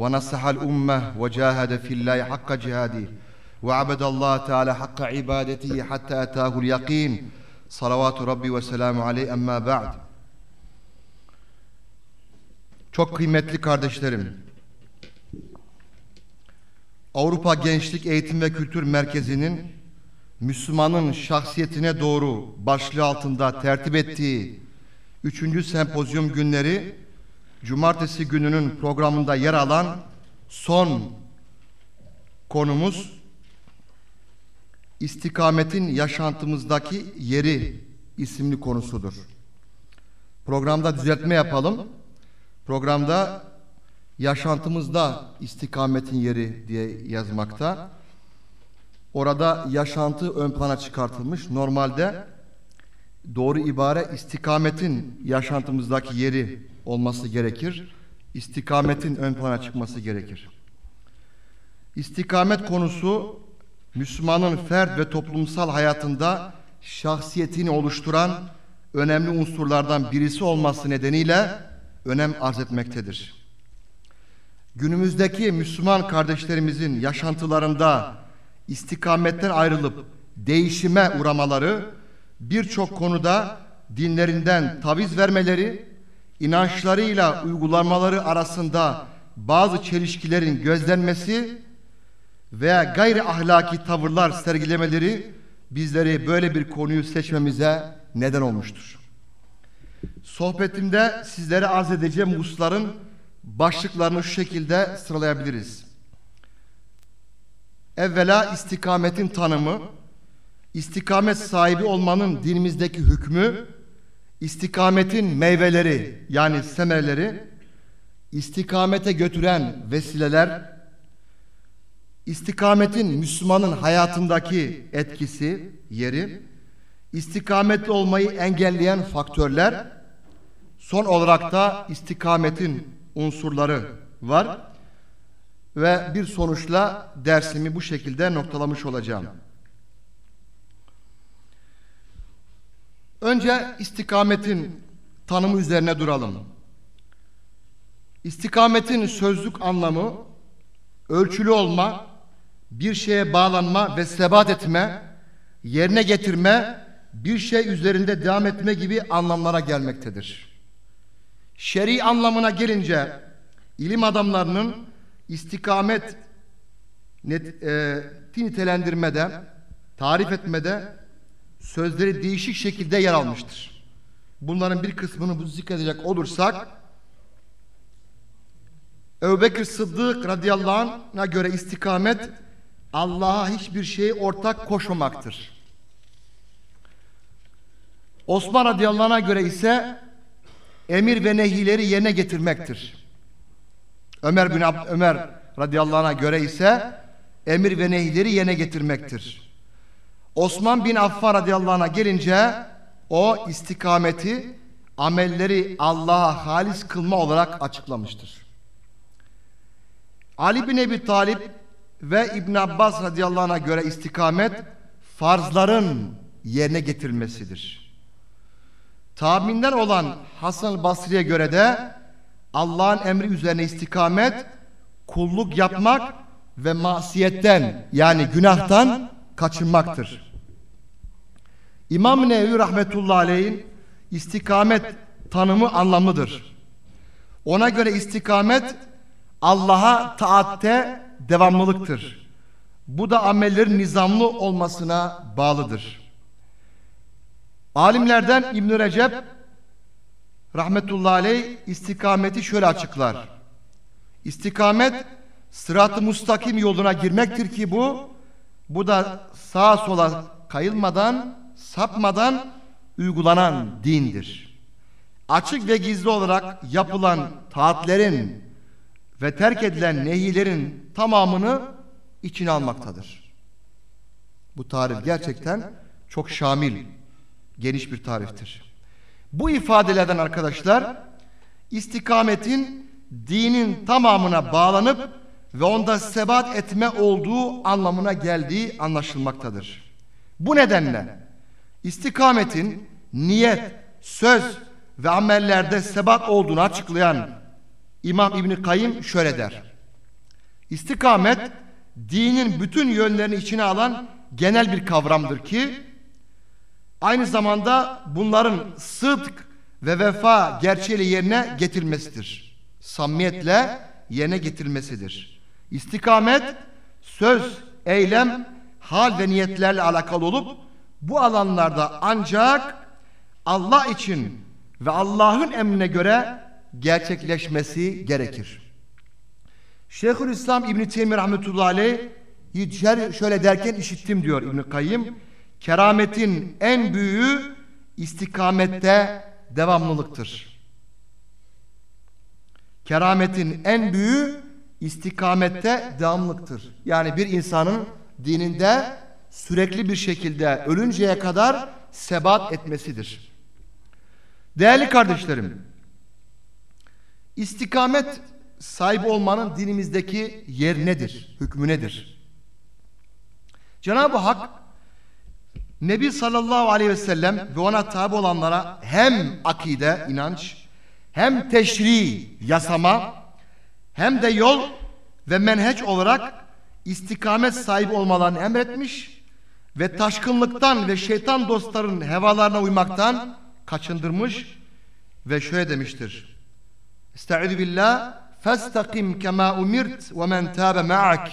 ونصح الأمة وجاهد في الله حق جهاده وعبد الله تعالى حق عبادته حتى أتاه اليقين صلوات ربي وسلامه عليه أما بعد Çok kıymetli kardeşlerim, Avrupa Gençlik Eğitim ve Kültür Merkezi'nin Müslümanın şahsiyetine doğru başlığı altında tertip ettiği 3. sempozyum günleri Cumartesi gününün programında yer alan son konumuz istikametin yaşantımızdaki yeri isimli konusudur. Programda düzeltme yapalım. Programda yaşantımızda istikametin yeri diye yazmakta. Orada yaşantı ön plana çıkartılmış. Normalde doğru ibare istikametin yaşantımızdaki yeri olması gerekir. İstikametin ön plana çıkması gerekir. İstikamet konusu Müslümanın fert ve toplumsal hayatında şahsiyetini oluşturan önemli unsurlardan birisi olması nedeniyle önem arz etmektedir. Günümüzdeki Müslüman kardeşlerimizin yaşantılarında istikametten ayrılıp değişime uğramaları birçok konuda dinlerinden taviz vermeleri, inançlarıyla uygulamaları arasında bazı çelişkilerin gözlenmesi veya gayri ahlaki tavırlar sergilemeleri bizleri böyle bir konuyu seçmemize neden olmuştur. Sohbetimde sizlere arz edeceğim hususların başlıklarını şu şekilde sıralayabiliriz. Evvela istikametin tanımı, istikamet sahibi olmanın dinimizdeki hükmü, istikametin meyveleri yani semerleri, istikamete götüren vesileler, istikametin Müslümanın hayatındaki etkisi, yeri, istikametli olmayı engelleyen faktörler, son olarak da istikametin unsurları var ve bir sonuçla dersimi bu şekilde noktalamış olacağım. Önce istikametin tanımı üzerine duralım. İstikametin sözlük anlamı ölçülü olma, bir şeye bağlanma ve sebat etme, yerine getirme, bir şey üzerinde devam etme gibi anlamlara gelmektedir. Şer'i anlamına gelince ilim adamlarının istikamet net, e, nitelendirmede, tarif etmede sözleri değişik şekilde yer almıştır. Bunların bir kısmını bu zikredecek olursak Ebu Bekir Sıddık radıyallahu anh'a göre istikamet Allah'a hiçbir şeyi ortak koşmamaktır. Osman radıyallahu anh'a göre ise emir ve nehileri yerine getirmektir. Ömer bin Ab Ömer radıyallahu anh'a göre ise emir ve nehileri yerine getirmektir. Osman bin Affan radıyallahu anh'a gelince o istikameti amelleri Allah'a halis kılma olarak açıklamıştır. Ali bin Ebi Talip ve İbn Abbas radıyallahu anh'a göre istikamet farzların yerine getirilmesidir. Tahminden olan Hasan Basri'ye göre de Allah'ın emri üzerine istikamet kulluk yapmak ve masiyetten yani günahtan kaçınmaktır. İmam Nevi rahmetullahi aleyhin istikamet tanımı anlamlıdır. Ona göre istikamet Allah'a taatte devamlılıktır. Bu da amellerin nizamlı olmasına bağlıdır. Alimlerden İbn Recep rahmetullahi aleyh istikameti şöyle açıklar. İstikamet sırat-ı mustakim yoluna girmektir ki bu bu da sağa sola kayılmadan, sapmadan uygulanan dindir. Açık ve gizli olarak yapılan taatlerin ve terk edilen nehilerin tamamını içine almaktadır. Bu tarif gerçekten çok şamil, geniş bir tariftir. Bu ifadelerden arkadaşlar istikametin dinin tamamına bağlanıp ve onda sebat etme olduğu anlamına geldiği anlaşılmaktadır. Bu nedenle istikametin niyet, söz ve amellerde sebat olduğunu açıklayan İmam İbni Kayyım şöyle der. İstikamet dinin bütün yönlerini içine alan genel bir kavramdır ki aynı zamanda bunların sıdk ve vefa gerçeğiyle yerine getirilmesidir. Samimiyetle yerine getirilmesidir. İstikamet söz, eylem, hal ve niyetlerle alakalı olup bu alanlarda ancak Allah için ve Allah'ın emrine göre gerçekleşmesi gerekir. Şeyhülislam İbn Teymiyye rahmetullahi aleyh şöyle derken işittim diyor İbn Kayyim. Kerametin en büyüğü istikamette devamlılıktır. Kerametin en büyüğü istikamette devamlıktır. Yani bir insanın dininde sürekli bir şekilde ölünceye kadar sebat etmesidir. Değerli kardeşlerim, istikamet sahibi olmanın dinimizdeki yer nedir, hükmü nedir? Cenab-ı Hak Nebi sallallahu aleyhi ve sellem ve ona tabi olanlara hem akide, inanç, hem teşri, yasama, hem de yol ve menheç olarak istikamet sahibi olmalarını emretmiş ve taşkınlıktan ve şeytan dostların hevalarına uymaktan kaçındırmış ve şöyle demiştir. Estaizu billah فَاسْتَقِمْ كَمَا اُمِرْتْ وَمَنْ تَابَ مَعَكْ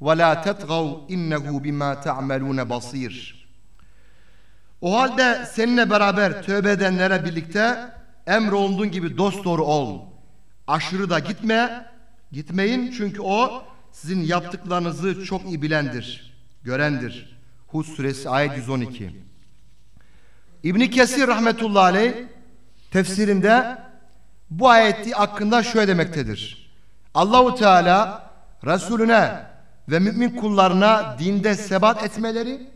وَلَا تَتْغَوْا اِنَّهُ بِمَا تَعْمَلُونَ بَصِيرٌ O halde seninle beraber tövbe edenlere birlikte emrolunduğun gibi dost doğru ol. Aşırı da gitme, gitmeyin çünkü o sizin yaptıklarınızı çok iyi bilendir, görendir. Hud suresi ayet 112. İbn Kesir rahmetullahi aleyh tefsirinde bu ayeti hakkında şöyle demektedir. Allahu Teala Resulüne ve mümin kullarına dinde sebat etmeleri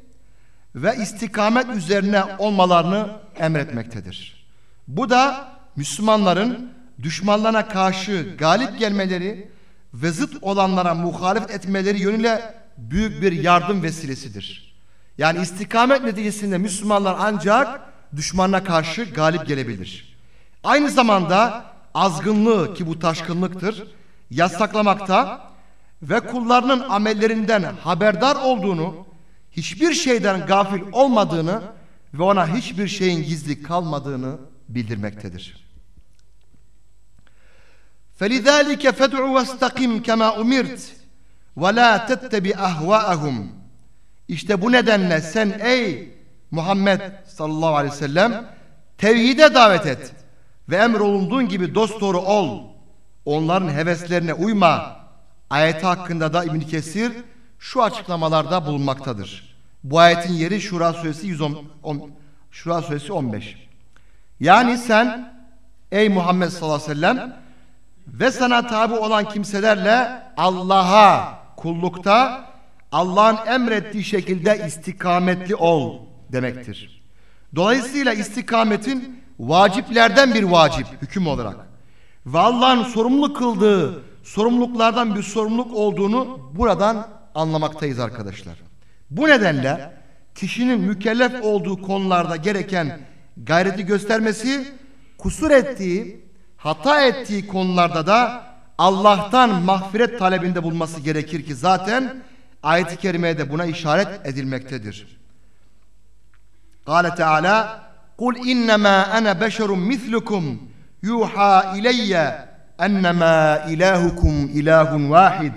ve istikamet üzerine olmalarını emretmektedir. Bu da Müslümanların düşmanlarına karşı galip gelmeleri ve zıt olanlara muhalefet etmeleri yönüyle büyük bir yardım vesilesidir. Yani istikamet neticesinde Müslümanlar ancak düşmanına karşı galip gelebilir. Aynı zamanda azgınlığı ki bu taşkınlıktır yasaklamakta ve kullarının amellerinden haberdar olduğunu, hiçbir şeyden gafil olmadığını ve ona hiçbir şeyin gizli kalmadığını bildirmektedir. فَلِذَٰلِكَ فَدْعُ وَاسْتَقِمْ كَمَا اُمِرْتِ وَلَا تَتَّبِ أَهْوَاءَهُمْ İşte bu nedenle sen ey Muhammed sallallahu aleyhi ve sellem tevhide davet et ve emrolunduğun gibi dosdoğru ol. Onların heveslerine uyma. Ayeti hakkında da İbn Kesir şu açıklamalarda bulunmaktadır. Bu ayetin yeri Şura suresi 110 Şura suresi 15. Yani sen ey Muhammed sallallahu aleyhi ve sellem ve sana tabi olan kimselerle Allah'a kullukta Allah'ın emrettiği şekilde istikametli ol demektir. Dolayısıyla istikametin vaciplerden bir vacip hüküm olarak ve Allah'ın sorumlu kıldığı sorumluluklardan bir sorumluluk olduğunu buradan anlamaktayız arkadaşlar. Bu nedenle kişinin mükellef olduğu konularda gereken gayreti göstermesi, kusur ettiği, hata ettiği konularda da Allah'tan mağfiret talebinde bulması gerekir ki zaten ayet-i kerimede buna işaret edilmektedir. Kale Teala Kul innema ana beşerun mislukum yuha ileyye ennemâ ilahukum ilahun vahid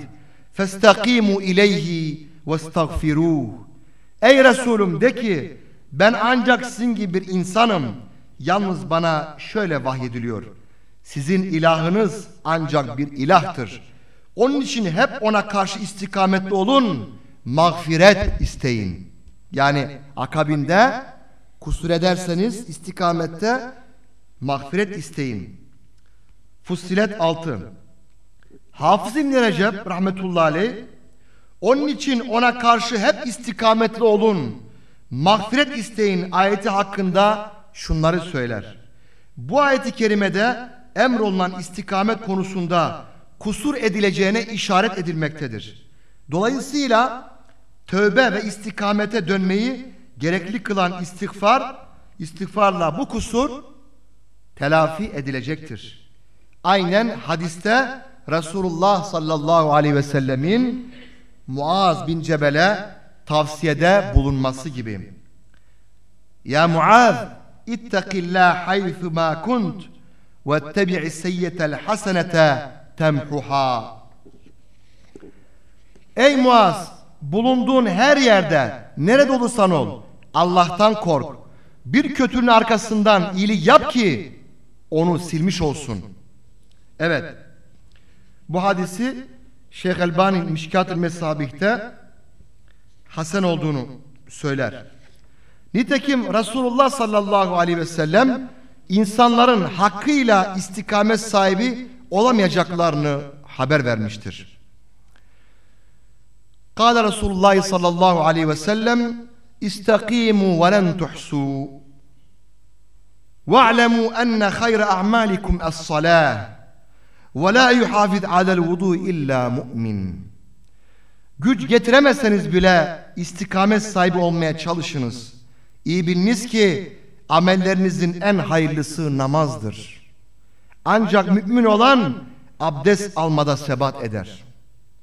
festakimu ileyhi vestagfiruh Ey Resulüm de ki ben ancak sizin gibi bir insanım. Yalnız bana şöyle vahyediliyor. Sizin ilahınız ancak bir ilahtır. Onun için hep ona karşı istikametli olun. Mağfiret isteyin. Yani akabinde kusur ederseniz istikamette mağfiret isteyin. Fussilet 6 Hafız İbn Recep rahmetullahi aleyh onun için ona karşı hep istikametli olun. Mağfiret isteyin ayeti hakkında şunları söyler. Bu ayeti kerimede emrolunan istikamet konusunda kusur edileceğine işaret edilmektedir. Dolayısıyla tövbe ve istikamete dönmeyi gerekli kılan istiğfar, istiğfarla bu kusur telafi edilecektir. Aynen hadiste Resulullah sallallahu aleyhi ve sellemin Muaz bin Cebel'e tavsiyede bulunması gibi. Ya Muaz ittakillah haythu ma kunt vettebi'i seyyetel hasenete temhuha. Ey Muaz bulunduğun her yerde nerede olursan ol Allah'tan kork. Bir kötünün arkasından iyilik yap ki onu silmiş olsun. Evet. Bu hadisi Şeyh Elbani Mişkat-ı Mesabih'te Hasan olduğunu söyler. Nitekim Resulullah sallallahu aleyhi ve sellem insanların hakkıyla istikamet sahibi olamayacaklarını haber vermiştir. Kale Resulullah sallallahu aleyhi ve sellem İstakimu ve len tuhsu Ve'lemu enne hayre a'malikum es-salah ve la yuhafiz alel vudu illa mu'min Güç getiremezseniz bile istikamet sahibi olmaya çalışınız. İyi biliniz ki amellerinizin en hayırlısı namazdır. Ancak mümin olan abdest almada sebat eder.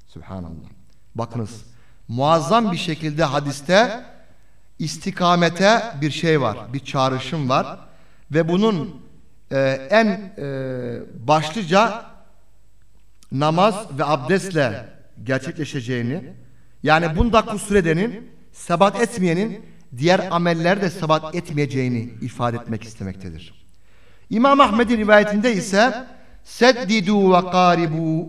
Subhanallah. Bakınız muazzam bir şekilde hadiste istikamete bir şey var, bir çağrışım var ve bunun e, en e, başlıca namaz ve abdestle gerçekleşeceğini yani bunda kusur edenin sebat etmeyenin diğer amellerde sebat etmeyeceğini ifade etmek istemektedir. İmam Ahmed'in rivayetinde ise seddidu ve qaribu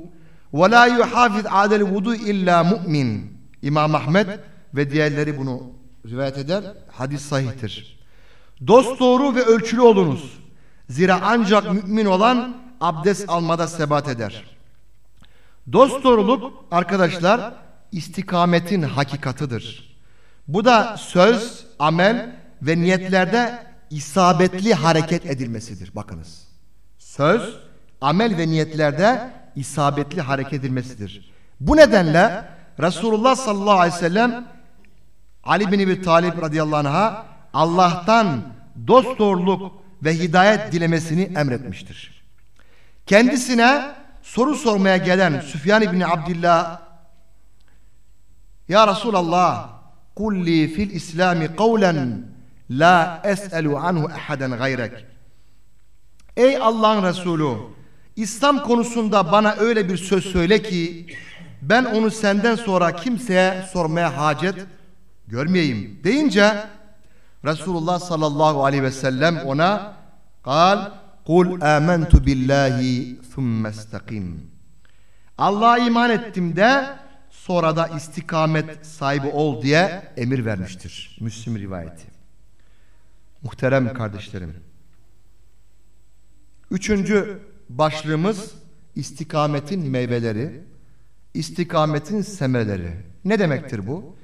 ve la yuhafiz adel vudu illa mu'min. İmam Ahmed ve diğerleri bunu rivayet eder. Hadis sahihtir. Dost doğru ve ölçülü olunuz. Zira ancak mümin olan abdest almada sebat eder. Dost doğruluk arkadaşlar istikametin hakikatıdır. Bu da söz, amel ve niyetlerde isabetli hareket edilmesidir. Bakınız. Söz, amel ve niyetlerde isabetli hareket edilmesidir. Bu nedenle Resulullah sallallahu aleyhi ve sellem Ali bin Ebi Talib radıyallahu anh'a Allah'tan dost doğruluk ve hidayet dilemesini emretmiştir. Kendisine soru sormaya gelen Süfyan İbni Abdillah Ya Resulallah kulli fil İslami kavlen la es'elu anhu ahaden gayrek Ey Allah'ın Resulü İslam konusunda bana öyle bir söz söyle ki ben onu senden sonra kimseye sormaya hacet görmeyeyim deyince Resulullah sallallahu aleyhi ve sellem ona kal kul amentu billahi thumme istakim Allah'a iman ettim de sonra da istikamet sahibi ol diye emir vermiştir. Müslim rivayeti. Muhterem kardeşlerim. Üçüncü başlığımız istikametin meyveleri, istikametin semeleri. Ne demektir bu?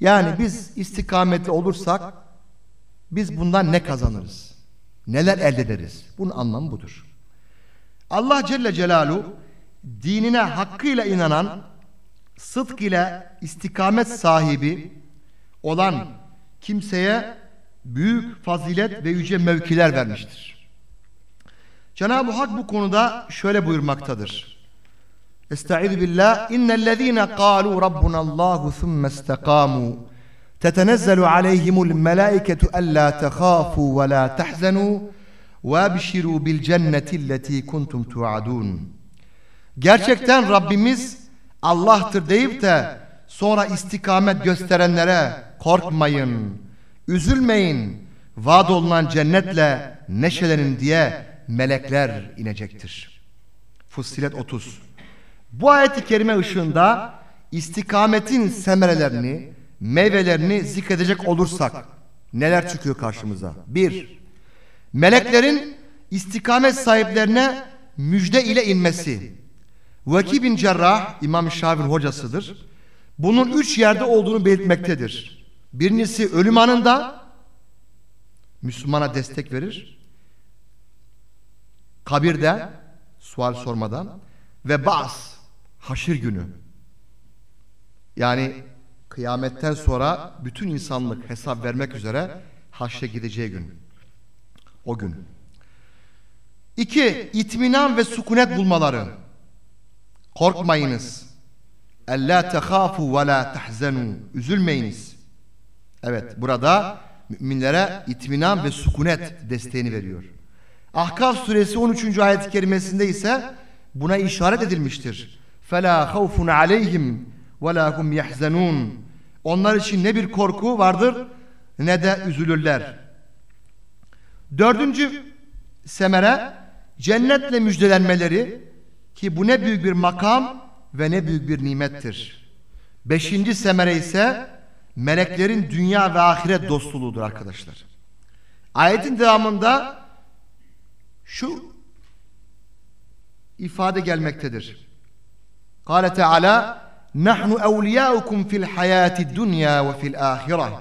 Yani biz istikametli olursak biz bundan ne kazanırız? Neler elde ederiz? Bunun anlamı budur. Allah Celle Celaluhu dinine hakkıyla inanan, sıdk ile istikamet sahibi olan kimseye büyük fazilet ve yüce mevkiler vermiştir. Cenab-ı Hak bu konuda şöyle buyurmaktadır. Estaizu billah innellezine qalu rabbunallahu thumma istaqamu tetenezzelu aleyhimul melaiketu alla tekhafu ve la tahzanu ve abşiru bil cennetilleti kuntum tuadun. Gerçekten Rabbimiz Allah'tır deyip de sonra istikamet gösterenlere korkmayın, üzülmeyin, vaad olunan cennetle neşelenin diye melekler inecektir. Fussilet 30 Bu ayeti kerime ışığında istikametin semerelerini, meyvelerini zikredecek olursak neler çıkıyor karşımıza? Bir, meleklerin istikamet sahiplerine müjde ile inmesi. Vaki bin Cerrah İmam Şafii hocasıdır. Bunun üç yerde olduğunu belirtmektedir. Birincisi ölüm anında Müslümana destek verir. Kabirde sual sormadan ve bas haşir günü. Yani kıyametten sonra bütün insanlık hesap vermek üzere haşre gideceği gün. O gün. İki, itminan ve sükunet bulmaları. Korkmayınız. Ella tehafu ve la tahzenu. Üzülmeyiniz. Evet burada müminlere itminan ve sükunet desteğini veriyor. Ahkaf suresi 13. ayet-i kerimesinde ise buna işaret edilmiştir. Fela havfun aleyhim ve la hum yahzanun. Onlar için ne bir korku vardır ne de üzülürler. Dördüncü semere cennetle müjdelenmeleri ki bu ne büyük bir makam ve ne büyük bir nimettir. Beşinci semere ise meleklerin dünya ve ahiret dostluğudur arkadaşlar. Ayetin devamında şu ifade gelmektedir. Kale Teala Nahnu evliyaukum fil hayati dunya ve fil ahire.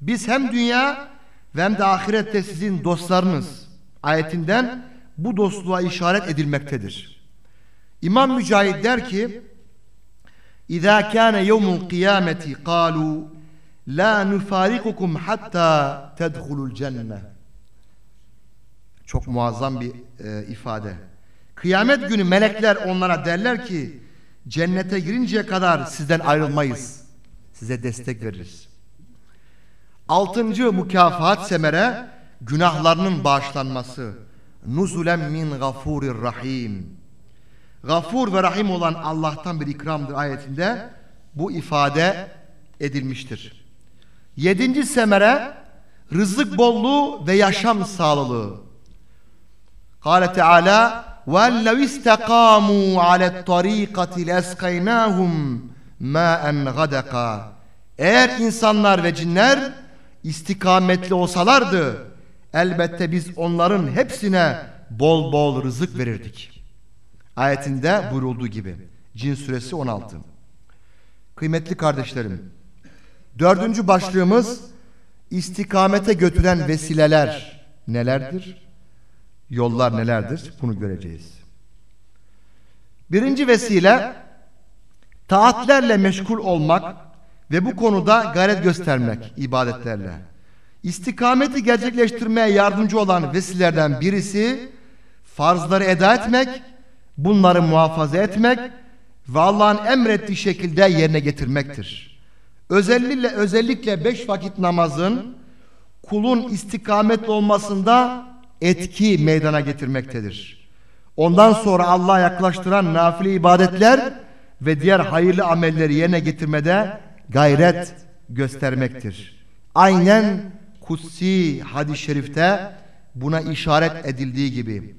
Biz hem dünya ve hem de ahirette sizin dostlarınız ayetinden bu dostluğa işaret edilmektedir. İmam Mücahit der ki İzâ kâne yevmul kıyameti kâlû la nufarikukum hatta tedhulul cenne. Çok muazzam bir e, ifade. Kıyamet günü melekler onlara derler ki cennete girinceye kadar sizden ayrılmayız. Size destek veririz. Altıncı mükafat semere günahlarının bağışlanması. Nuzulen min gafurir rahim Gafur ve rahim olan Allah'tan bir ikramdır ayetinde bu ifade edilmiştir. Yedinci semere rızık bolluğu ve yaşam sağlığı. Kale Teala وَلَّوْ اِسْتَقَامُوا عَلَى الطَّرِيقَةِ لَاسْقَيْنَاهُمْ مَاءً غَدَقًا Eğer insanlar ve cinler istikametli olsalardı elbette biz onların hepsine bol bol rızık verirdik. Ayetinde buyurulduğu gibi. Cin suresi 16. Kıymetli kardeşlerim, dördüncü başlığımız istikamete götüren vesileler nelerdir? Yollar nelerdir? Bunu göreceğiz. Birinci vesile taatlerle meşgul olmak ve bu konuda gayret göstermek ibadetlerle. İstikameti gerçekleştirmeye yardımcı olan vesilelerden birisi farzları eda etmek, bunları muhafaza etmek ve Allah'ın emrettiği şekilde yerine getirmektir. Özellikle özellikle beş vakit namazın kulun istikametli olmasında etki meydana getirmektedir. Ondan sonra Allah'a yaklaştıran nafile ibadetler ve diğer hayırlı amelleri yerine getirmede gayret göstermektir. Aynen kutsi hadis-i şerifte buna işaret edildiği gibi.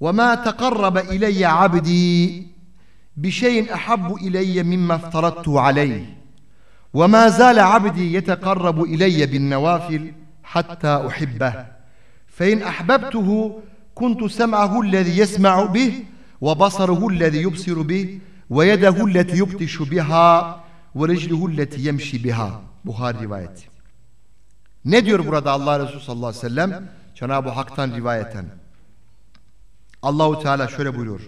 وَمَا تَقَرَّبَ اِلَيَّ عَبْدِي بِشَيْءٍ اَحَبُّ اِلَيَّ مِمَّا اَفْتَرَدْتُ عَلَيْهِ وَمَا زَالَ عَبْدِي يَتَقَرَّبُ اِلَيَّ بِالنَّوَافِلِ حَتَّى اُحِبَّهِ فَاِنْ اَحْبَبْتُهُ كُنْتُ سَمْعَهُ الَّذِي يَسْمَعُ بِهِ وَبَصَرُهُ الَّذِي يُبْصِرُ بِهِ وَيَدَهُ الَّتِي يُبْتِشُ بِهَا وَرِجْلُهُ الَّتِي يَمْشِ بِهَا Buhari rivayeti. Ne diyor burada Allah Resulü sallallahu aleyhi ve sellem? Cenab-ı Hak'tan rivayeten. Allahu Teala şöyle buyuruyor.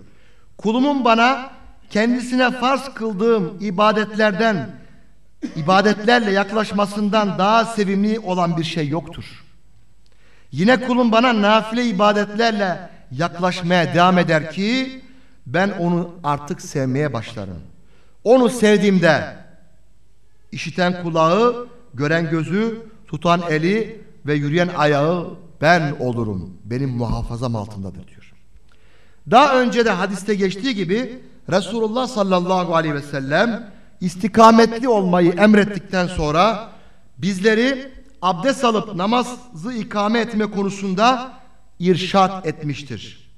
Kulumun bana kendisine farz kıldığım ibadetlerden ibadetlerle yaklaşmasından daha sevimli olan bir şey yoktur. Yine kulum bana nafile ibadetlerle yaklaşmaya devam eder ki ben onu artık sevmeye başlarım. Onu sevdiğimde işiten kulağı, gören gözü, tutan eli ve yürüyen ayağı ben olurum. Benim muhafazam altındadır diyor. Daha önce de hadiste geçtiği gibi Resulullah sallallahu aleyhi ve sellem istikametli olmayı emrettikten sonra bizleri abdest alıp namazı ikame etme konusunda irşat etmiştir.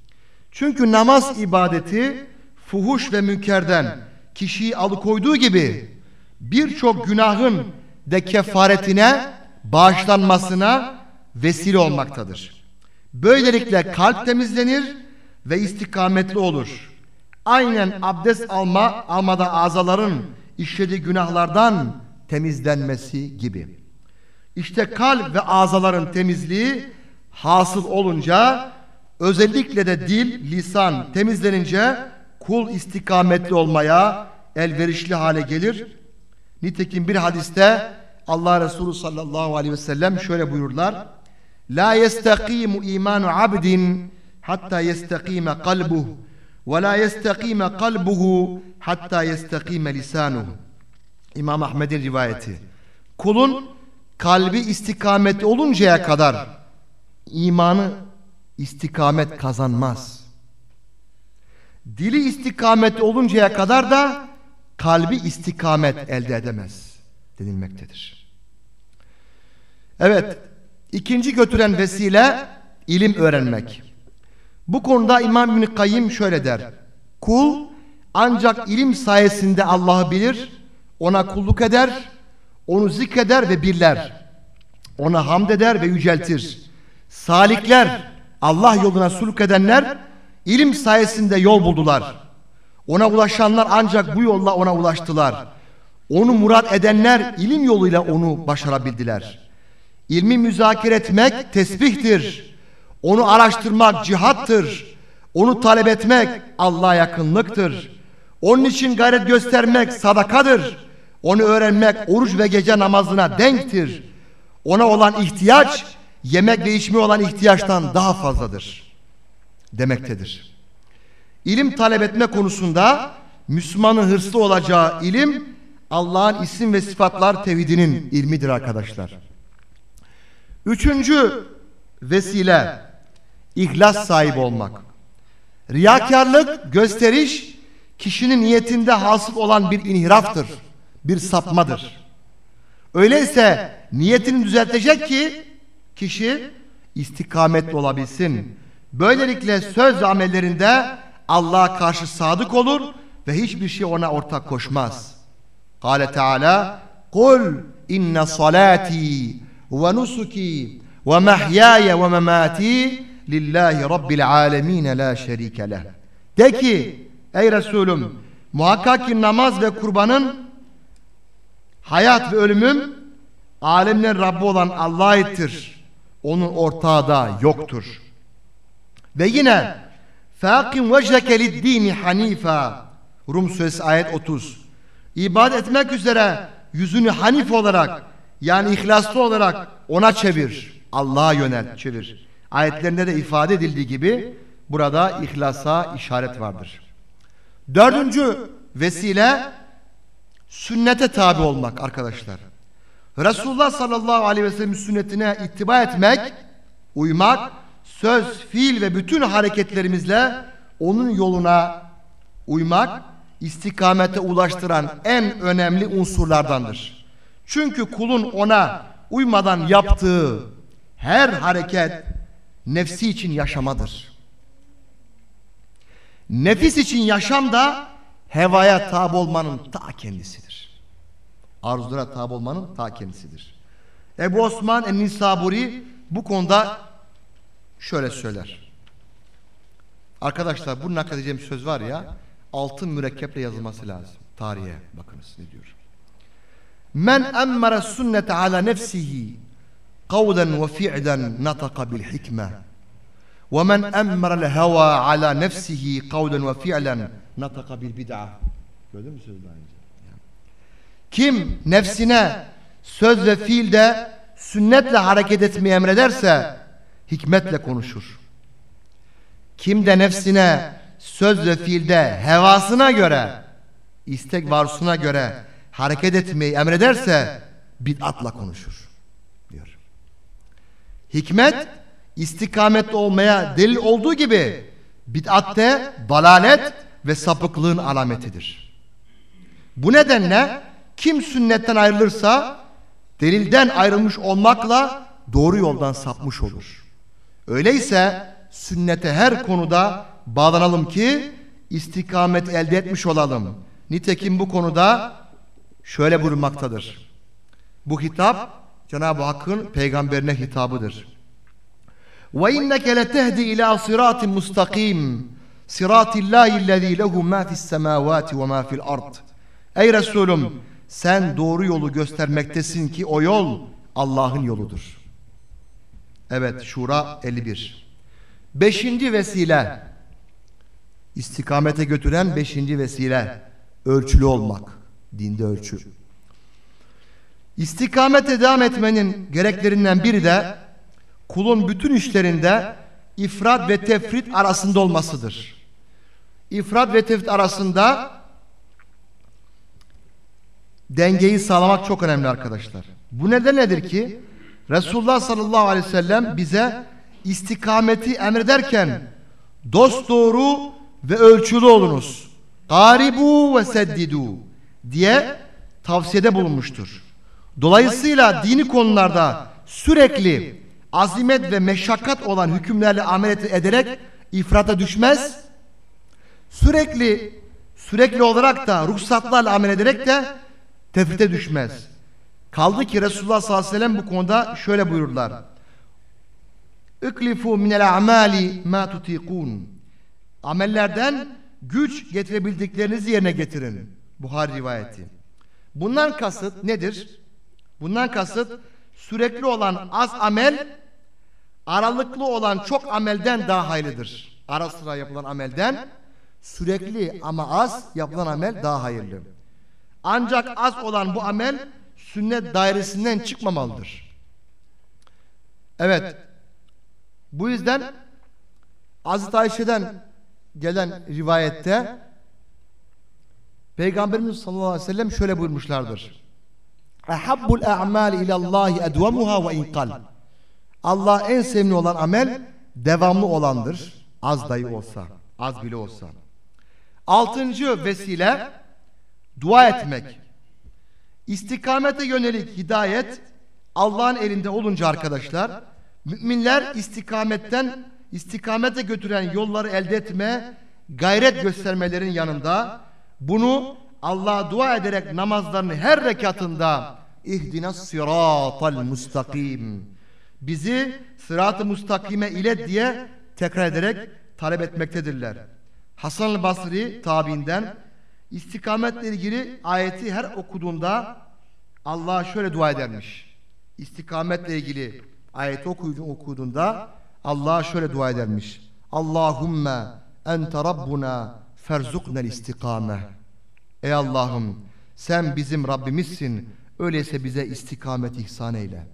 Çünkü namaz ibadeti fuhuş ve münkerden kişiyi alıkoyduğu gibi birçok günahın de kefaretine bağışlanmasına vesile olmaktadır. Böylelikle kalp temizlenir ve istikametli olur. aynen abdest alma almada azaların işlediği günahlardan temizlenmesi gibi. İşte kalp ve azaların temizliği hasıl olunca özellikle de dil, lisan temizlenince kul istikametli olmaya elverişli hale gelir. Nitekim bir hadiste Allah Resulü sallallahu aleyhi ve sellem şöyle buyururlar. La yestakimu imanu abdin hatta yestakime kalbuh ve la yestakime kalbuhu hatta yestakime lisanuhu. İmam Ahmed'in rivayeti. Kulun kalbi istikameti oluncaya kadar imanı istikamet kazanmaz. Dili istikamet oluncaya kadar da kalbi istikamet elde edemez denilmektedir. Evet, ikinci götüren vesile ilim öğrenmek. Bu konuda İmam İbn Kayyim şöyle der. Kul ancak ilim sayesinde Allah'ı bilir, ona kulluk eder, onu zikreder ve birler. Ona hamd eder ve yüceltir. Salikler, Allah yoluna suluk edenler ilim sayesinde yol buldular. Ona ulaşanlar ancak bu yolla ona ulaştılar. Onu murat edenler ilim yoluyla onu başarabildiler. İlmi müzakere etmek tesbihtir. Onu araştırmak cihattır. Onu talep etmek Allah'a yakınlıktır. Onun için gayret göstermek sadakadır. Onu öğrenmek oruç ve gece namazına denktir. Ona olan ihtiyaç yemek ve içme olan ihtiyaçtan daha fazladır demektedir. İlim talep etme konusunda Müslümanın hırslı olacağı ilim Allah'ın isim ve sıfatlar tevhidinin ilmidir arkadaşlar. Üçüncü vesile ihlas sahibi olmak. Riyakarlık, gösteriş kişinin niyetinde hasıl olan bir inhiraftır, bir sapmadır. Öyleyse niyetini düzeltecek ki kişi istikametli olabilsin. Böylelikle söz amellerinde Allah'a karşı sadık olur ve hiçbir şey ona ortak koşmaz. Kale Teala Kul inne salati ve nusuki ve mahyaya ve memati lillahi rabbil alemin la şerike leh. De ki ey Resulüm muhakkak ki namaz ve kurbanın hayat ve ölümüm alemlerin Rabbi olan Allah'a aittir. Onun ortağı da yoktur. Ve yine Fakim vecleke lid-dini hanifa Rum suresi ayet 30. İbadet etmek üzere yüzünü hanif olarak yani ihlaslı olarak ona çevir. Allah'a yönel çevir. Ayetlerinde de ifade edildiği gibi burada ihlasa işaret vardır. Dördüncü vesile sünnete tabi olmak arkadaşlar. Resulullah sallallahu aleyhi ve sellem sünnetine ittiba etmek, uymak, söz, fiil ve bütün hareketlerimizle onun yoluna uymak, istikamete ulaştıran en önemli unsurlardandır. Çünkü kulun ona uymadan yaptığı her hareket nefsi için yaşamadır. Nefis için yaşam da hevaya tabi olmanın ta kendisidir. Arzulara tabi olmanın ta kendisidir. Ebu Osman en-Nisaburi bu konuda şöyle söyler. Arkadaşlar bu nakledeceğim söz var ya altın mürekkeple yazılması lazım. Tarihe bakınız ne diyor. Men emmere sünnete ala nefsihi hikme. Ve men emmere heva ala nefsihi kavlen ve fi'len nataka bil bid'a. Gördün mü sözü daha önce? Kim nefsine söz ve fiilde sünnetle hareket etmeyi emrederse hikmetle konuşur. Kim de nefsine söz ve fiilde hevasına göre istek varsuna göre hareket etmeyi emrederse bid'atla konuşur. Hikmet istikametli olmaya delil olduğu gibi bid'atte dalalet ve sapıklığın alametidir. Bu nedenle kim sünnetten ayrılırsa delilden ayrılmış olmakla doğru yoldan sapmış olur. Öyleyse sünnete her konuda bağlanalım ki istikamet elde etmiş olalım. Nitekim bu konuda şöyle buyurmaktadır. Bu hitap Cenab-ı Hakk'ın peygamberine hitabıdır. Ve inneke letehdi ila siratin mustakim Siratillahi lezî lehu mâ fis semâvâti ve mâ fil ard. Ey Resulüm sen doğru yolu göstermektesin ki o yol Allah'ın yoludur. Evet Şura 51. Beşinci vesile istikamete götüren beşinci vesile ölçülü olmak. Dinde ölçü. İstikamete devam etmenin gereklerinden biri de kulun bütün işlerinde ifrat ve tefrit arasında olmasıdır. İfrat ve tefrit arasında dengeyi sağlamak çok önemli arkadaşlar. Bu neden nedir ki Resulullah sallallahu aleyhi ve sellem bize istikameti emrederken dost doğru ve ölçülü olunuz. Garibu ve seddidu diye tavsiyede bulunmuştur. Dolayısıyla dini konularda sürekli azimet ve meşakkat olan hükümlerle amel ederek ifrata düşmez. Sürekli sürekli olarak da ruhsatlarla amel ederek de tefrite düşmez. Kaldı ki Resulullah sallallahu aleyhi ve sellem bu konuda şöyle buyururlar. Iklifu minel a'mali ma tutikun. Amellerden güç getirebildiklerinizi yerine getirin. Buhari rivayeti. Bundan kasıt nedir? Bundan kasıt sürekli olan az amel aralıklı olan çok amelden daha hayırlıdır. Ara sıra yapılan amelden sürekli ama az yapılan amel daha hayırlı. Ancak az olan bu amel sünnet dairesinden çıkmamalıdır. Evet. Bu yüzden Hazreti Ayşe'den gelen rivayette Peygamberimiz sallallahu aleyhi ve sellem şöyle buyurmuşlardır. Ehabbul a'mali ilallahi edvemuha ve inkal. Allah en sevimli olan amel devamlı olandır. Az dahi olsa, az bile olsa. Altıncı vesile dua etmek. İstikamete yönelik hidayet Allah'ın elinde olunca arkadaşlar müminler istikametten istikamete götüren yolları elde etme gayret göstermelerin yanında bunu Allah'a dua ederek namazlarını her rekatında ihdinas sıratal mustakim bizi sırat-ı mustakime ilet diye tekrar ederek talep etmektedirler. Hasan-ı Basri tabiinden istikametle ilgili ayeti her okuduğunda Allah'a şöyle dua edermiş. İstikametle ilgili ayeti okuduğunda Allah'a şöyle dua edermiş. Allahümme ente rabbuna ferzuknel istikame. Ey Allah'ım sen bizim Rabbimizsin. Öyleyse bize istikamet ihsan eyle.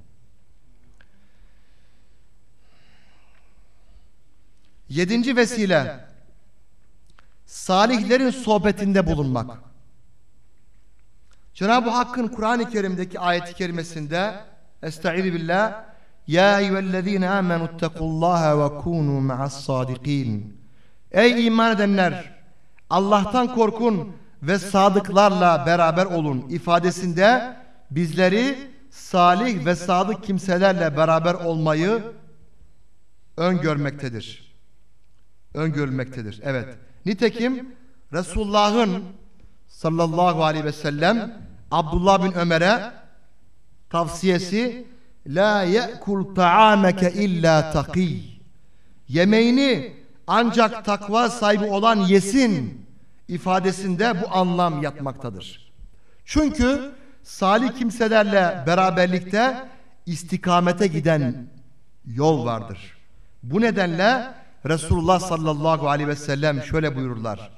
Yedinci vesile salihlerin sohbetinde bulunmak. Cenab-ı Hakk'ın Kur'an-ı Kerim'deki ayet-i kerimesinde Estaizu billah Ya eyyühellezine amenu ittekullaha ve kunu ma'as sadikin Ey iman edenler Allah'tan korkun ve sadıklarla beraber olun ifadesinde bizleri salih ve sadık kimselerle beraber olmayı öngörmektedir. Öngörülmektedir. Evet. Nitekim Resulullah'ın sallallahu aleyhi ve sellem Abdullah bin Ömer'e tavsiyesi La ye'kul ta'ameke illa takiy Yemeğini ancak takva sahibi olan yesin ifadesinde bu anlam yatmaktadır. Çünkü salih kimselerle beraberlikte istikamete giden yol vardır. Bu nedenle Resulullah sallallahu aleyhi ve sellem şöyle buyururlar.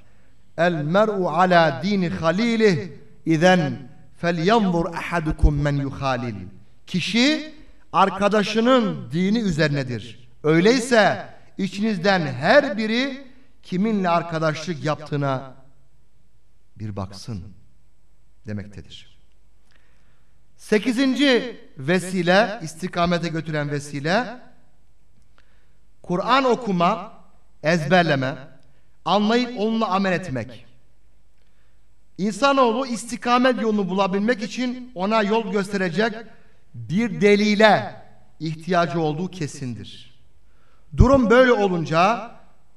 El mer'u ala dini halilih izen felyanzur ahadukum men yuhalil. Kişi arkadaşının dini üzerinedir. Öyleyse içinizden her biri kiminle arkadaşlık yaptığına bir baksın demektedir. Sekizinci vesile, istikamete götüren vesile, Kur'an okuma, ezberleme, anlayıp onunla amel etmek. İnsanoğlu istikamet yolunu bulabilmek için ona yol gösterecek bir delile ihtiyacı olduğu kesindir. Durum böyle olunca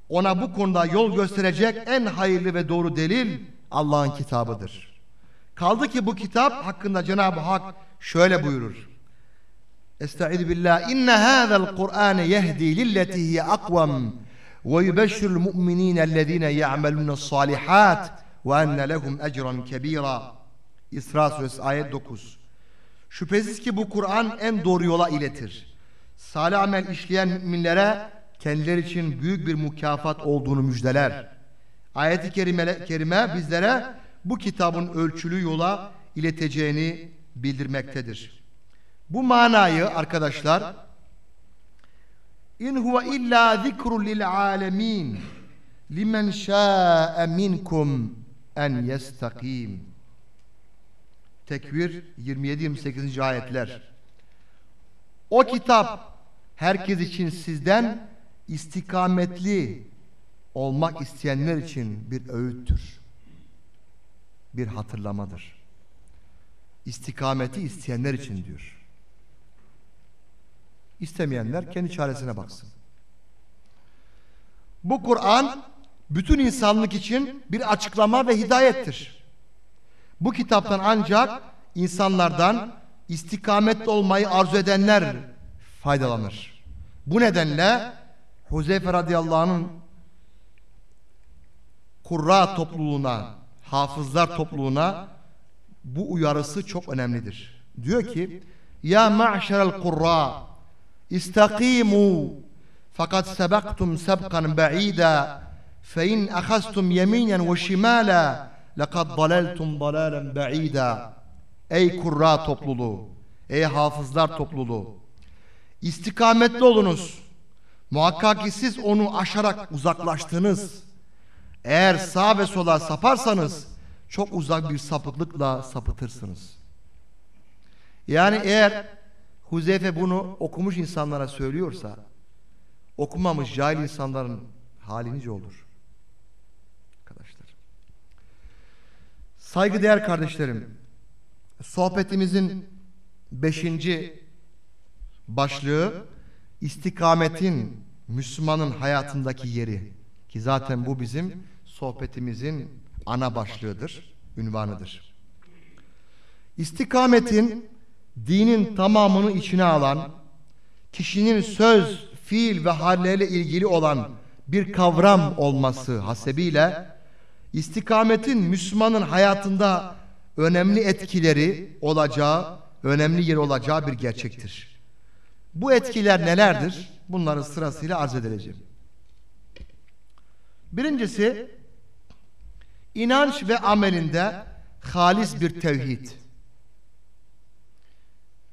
ona bu konuda yol gösterecek en hayırlı ve doğru delil Allah'ın kitabıdır. Kaldı ki bu kitap hakkında Cenab-ı Hak şöyle buyurur. Estaizu billah inne hâzel Kur'an yehdi lilleti hiye akvam ve yubeşşirul mu'minîne ellezîne ya'melûne salihat ve enne lehum ecran kebîrâ. İsra suresi ayet 9. Şüphesiz ki bu Kur'an en doğru yola iletir. Salih amel işleyen müminlere kendileri için büyük bir mükafat olduğunu müjdeler. Ayet-i kerime, kerime bizlere bu kitabın ölçülü yola ileteceğini bildirmektedir. Bu manayı arkadaşlar İn huve illa zikrun lil alemin limen şa'e minkum en yestakim. Tekvir 27-28. ayetler. O kitap herkes için sizden istikametli olmak isteyenler için bir öğüttür. Bir hatırlamadır. İstikameti isteyenler için diyor. İstemeyenler kendi çaresine baksın. Bu Kur'an bütün insanlık için bir açıklama ve hidayettir. Bu kitaptan ancak insanlardan istikametli olmayı arzu edenler faydalanır. Bu nedenle Huzeyfe radıyallahu anh'ın kurra topluluğuna, hafızlar topluluğuna bu uyarısı çok önemlidir. Diyor ki: "Ya ma'şerel kurra istakimu fakat sebaktum sebkan ba'ida fe in akhastum yeminen ve şimala lekad dalaltum dalalen ba'ida." Ey kurra topluluğu, ey hafızlar topluluğu, istikametli olunuz. Muhakkak ki siz onu aşarak uzaklaştınız. Eğer sağ ve sola saparsanız çok uzak bir sapıklıkla sapıtırsınız. Yani eğer Huzeyfe bunu okumuş insanlara söylüyorsa okumamış cahil insanların hali nice olur. Arkadaşlar. Saygıdeğer kardeşlerim sohbetimizin beşinci başlığı istikametin Müslümanın hayatındaki yeri ki zaten bu bizim sohbetimizin ana başlığıdır, ünvanıdır. İstikametin dinin tamamını içine alan, kişinin söz, fiil ve halleriyle ilgili olan bir kavram olması hasebiyle istikametin Müslümanın hayatında önemli etkileri olacağı, önemli yer olacağı bir gerçektir. Bu etkiler nelerdir? Bunları sırasıyla arz edileceğim. Birincisi inanç ve amelinde halis bir tevhid.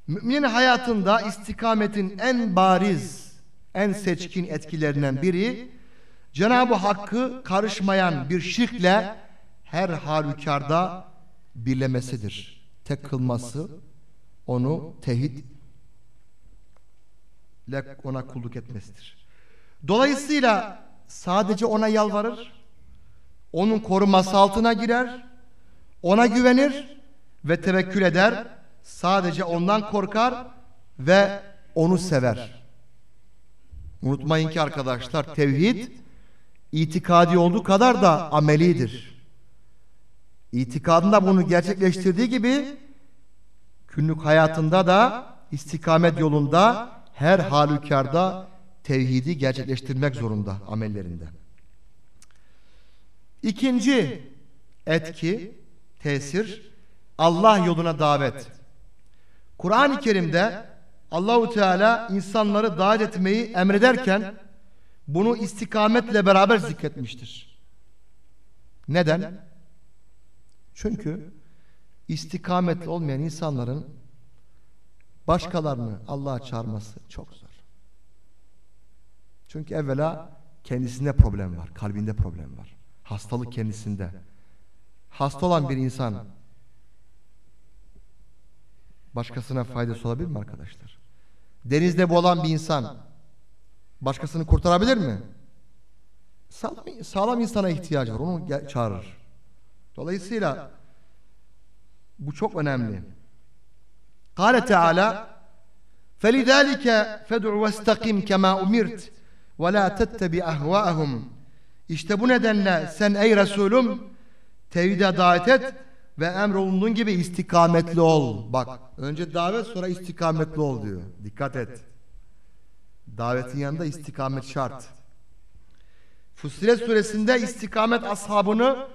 Müminin hayatında istikametin en bariz, en seçkin etkilerinden biri Cenab-ı Hakk'ı karışmayan bir şirkle her halükarda birlemesidir. Tek kılması, onu tevhid ona kulluk etmesidir. Dolayısıyla sadece ona yalvarır, onun koruması altına girer, ona güvenir ve tevekkül eder, sadece ondan korkar ve onu sever. Unutmayın ki arkadaşlar tevhid itikadi olduğu kadar da amelidir. İtikadında bunu gerçekleştirdiği gibi günlük hayatında da istikamet yolunda her halükarda tevhidi gerçekleştirmek zorunda amellerinde. İkinci etki, tesir Allah yoluna davet. Kur'an-ı Kerim'de Allahu Teala insanları davet etmeyi emrederken bunu istikametle beraber zikretmiştir. Neden? Çünkü istikametli olmayan insanların başkalarını Allah'a çağırması çok zor. Çünkü evvela kendisinde problem var, kalbinde problem var. Hastalık kendisinde. Hasta olan bir insan başkasına faydası olabilir mi arkadaşlar? Denizde boğulan bir insan başkasını kurtarabilir mi? Sağlam, sağlam insana ihtiyacı var. Onu çağırır. Dolayısıyla bu çok önemli. Kale Teala فَلِذَٰلِكَ فَدْعُ وَاسْتَقِمْ كَمَا اُمِرْتِ وَلَا تَتَّبِ اَهْوَاءَهُمْ İşte bu nedenle sen ey Resulüm tevhide davet et ve emrolunduğun gibi istikametli ol. Bak önce davet sonra istikametli ol diyor. Dikkat et. Davetin yanında istikamet şart. Fussilet suresinde istikamet ashabını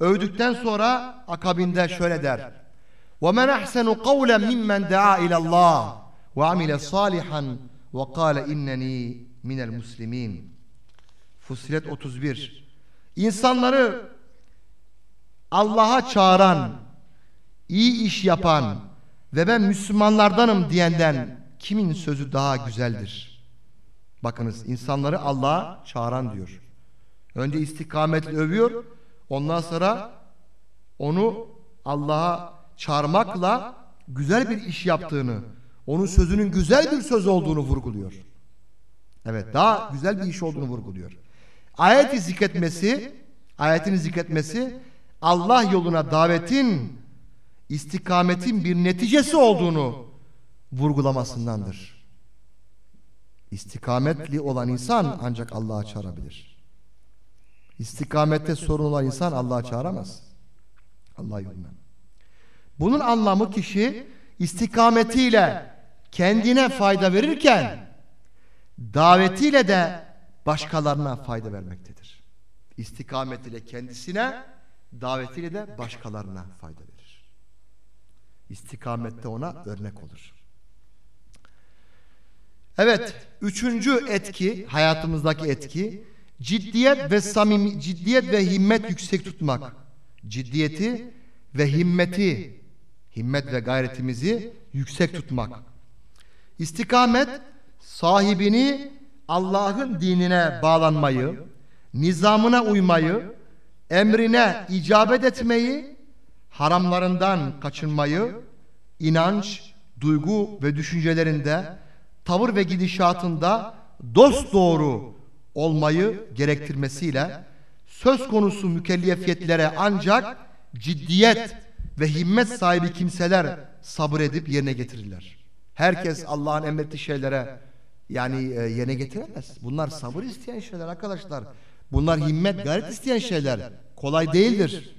övdükten sonra akabinde şöyle der. وَمَنْ أَحْسَنُ قَوْلًا مِمَّنْ دَعَا إِلَى اللّٰهِ وَعَمِلَ صَالِحًا وَقَالَ اِنَّنِي مِنَ الْمُسْلِمِينَ Fussilet 31 İnsanları Allah'a çağıran, iyi iş yapan ve ben Müslümanlardanım diyenden kimin sözü daha güzeldir? Bakınız insanları Allah'a çağıran diyor. Önce istikametle övüyor. Ondan sonra onu Allah'a çağırmakla güzel bir iş yaptığını, onun sözünün güzel bir söz olduğunu vurguluyor. Evet, daha güzel bir iş olduğunu vurguluyor. Ayeti zikretmesi, ayetin zikretmesi Allah yoluna davetin istikametin bir neticesi olduğunu vurgulamasındandır. İstikametli olan insan ancak Allah'a çağırabilir. İstikamette sorun olan insan Allah'a çağıramaz. Allah yoluna. Bunun anlamı kişi istikametiyle kendine fayda verirken davetiyle de başkalarına fayda vermektedir. İstikamet ile kendisine davetiyle de başkalarına fayda verir. İstikamette ona örnek olur. Evet, üçüncü etki, hayatımızdaki etki, ciddiyet ve samimi, ciddiyet ve himmet yüksek tutmak. Ciddiyeti ve himmeti, himmet ve gayretimizi yüksek tutmak. İstikamet, sahibini Allah'ın dinine bağlanmayı, nizamına uymayı, emrine icabet etmeyi, haramlarından kaçınmayı, inanç, duygu ve düşüncelerinde, tavır ve gidişatında dost doğru olmayı gerektirmesiyle söz konusu mükellefiyetlere ancak ciddiyet ve himmet sahibi kimseler sabır edip yerine getirirler. Herkes Allah'ın emrettiği şeylere yani e, yerine getiremez. Bunlar sabır isteyen şeyler arkadaşlar. Bunlar himmet, gayret isteyen şeyler. Kolay değildir.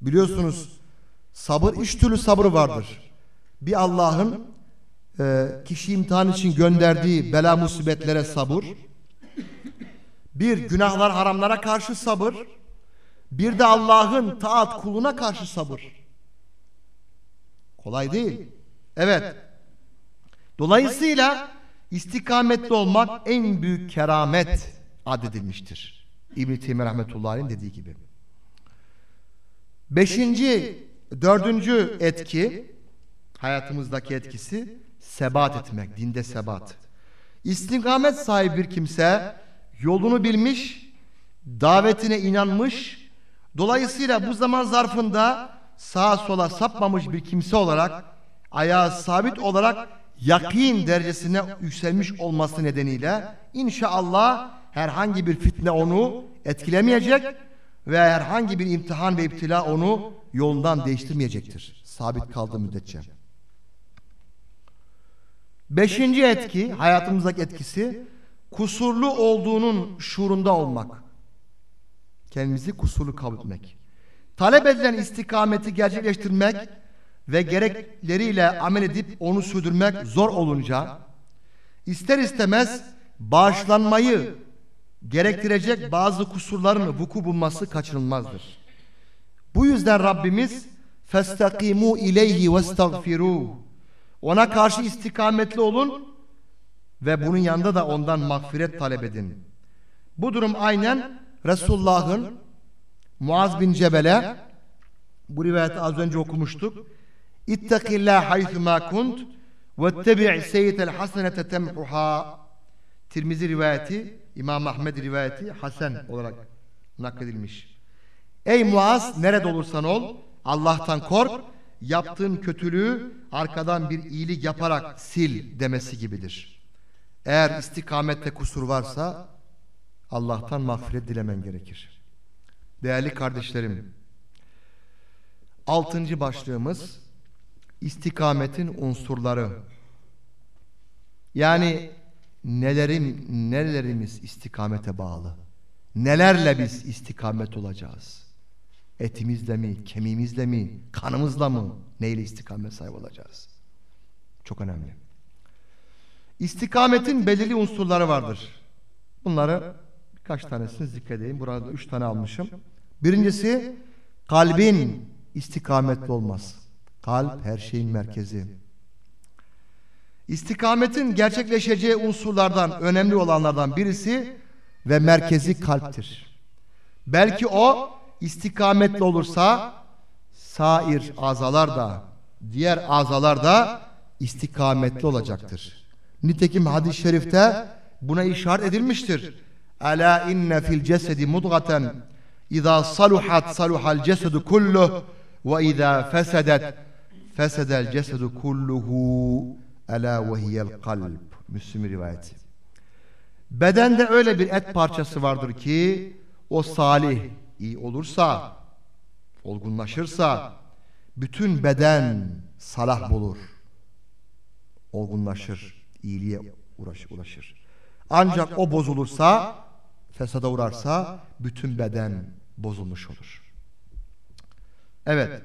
Biliyorsunuz sabır üç türlü sabır vardır. Bir Allah'ın e, kişi imtihan için gönderdiği bela musibetlere sabır. Bir günahlar haramlara karşı sabır. Bir de Allah'ın taat kuluna karşı sabır. Kolay değil. Evet. Dolayısıyla istikametli olmak en büyük keramet adedilmiştir. İbn-i Teymiye Rahmetullah'ın dediği gibi. Beşinci, dördüncü etki, hayatımızdaki etkisi sebat etmek, dinde sebat. İstikamet sahibi bir kimse yolunu bilmiş, davetine inanmış, dolayısıyla bu zaman zarfında sağa sola sapmamış bir kimse olarak ayağı sabit olarak yakin derecesine yükselmiş olması nedeniyle inşallah herhangi bir fitne onu etkilemeyecek ve herhangi bir imtihan ve iptila onu yolundan değiştirmeyecektir. Sabit kaldığı müddetçe. Beşinci etki, hayatımızdaki etkisi kusurlu olduğunun şuurunda olmak. Kendimizi kusurlu kabul etmek. Talep edilen istikameti gerçekleştirmek ve gerekleriyle amel edip onu sürdürmek zor olunca ister istemez bağışlanmayı gerektirecek bazı kusurların vuku bulması kaçınılmazdır. Bu yüzden Rabbimiz festakimu ileyhi vestagfiruh ona karşı istikametli olun ve bunun yanında da ondan mağfiret talep edin. Bu durum aynen Resulullah'ın Muaz bin Cebel'e bu rivayeti az önce okumuştuk. İttakillâh haythumâ kunt vettebi' seyyitel hasenete temhuha Tirmizi rivayeti İmam Ahmed rivayeti Hasan olarak nakledilmiş. Ey Muaz nerede olursan ol Allah'tan kork yaptığın kötülüğü arkadan bir iyilik yaparak sil demesi gibidir. Eğer istikamette kusur varsa Allah'tan mağfiret dilemen gerekir. Değerli kardeşlerim, altıncı başlığımız istikametin unsurları. Yani nelerim, nelerimiz istikamete bağlı? Nelerle biz istikamet olacağız? Etimizle mi, kemiğimizle mi, kanımızla mı neyle istikamet sahibi olacağız? Çok önemli. İstikametin belirli unsurları vardır. Bunları Birkaç tanesini zikredeyim. Burada üç tane almışım. Birincisi kalbin istikametli olmaz. Kalp her şeyin merkezi. İstikametin gerçekleşeceği unsurlardan önemli olanlardan birisi ve merkezi kalptir. Belki o istikametli olursa sair azalar da diğer azalar da istikametli olacaktır. Nitekim hadis-i şerifte buna işaret edilmiştir. Ala inne fil cesedi mudgaten İza saluhat saluhal cesedu kulluh ve izâ fesedet fesedel cesedu kulluhu Ela ve kalb. Müslüm rivayeti. Bedende öyle bir et parçası vardır ki o salih iyi olursa, olgunlaşırsa bütün beden salah bulur. Olgunlaşır, iyiliğe ulaşır. Ancak o bozulursa, fesada uğrarsa bütün beden bozulmuş olur. Evet.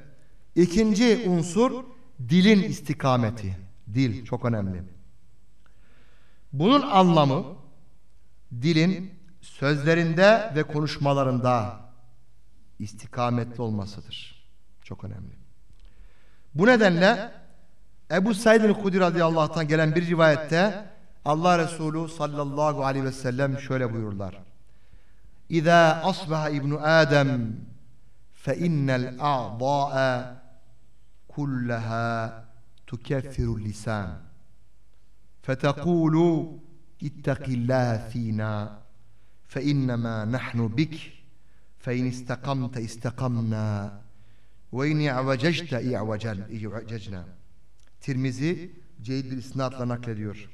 İkinci unsur dilin istikameti. Dil çok önemli. Bunun anlamı dilin sözlerinde ve konuşmalarında istikametli olmasıdır. Çok önemli. Bu nedenle Ebu Said el-Hudri radıyallahu anh gelen bir rivayette Allah Resulü sallallahu aleyhi ve sellem şöyle buyururlar. İza asbaha ibnu Adem fe innel a'da'a kullaha tukeffiru lisan. Fetekulu ittakillaha fina fe innema nahnu bik fe in istakamte istakamna ve in i'vececte i'vececna. Tirmizi Ceyd bir isnatla naklediyor.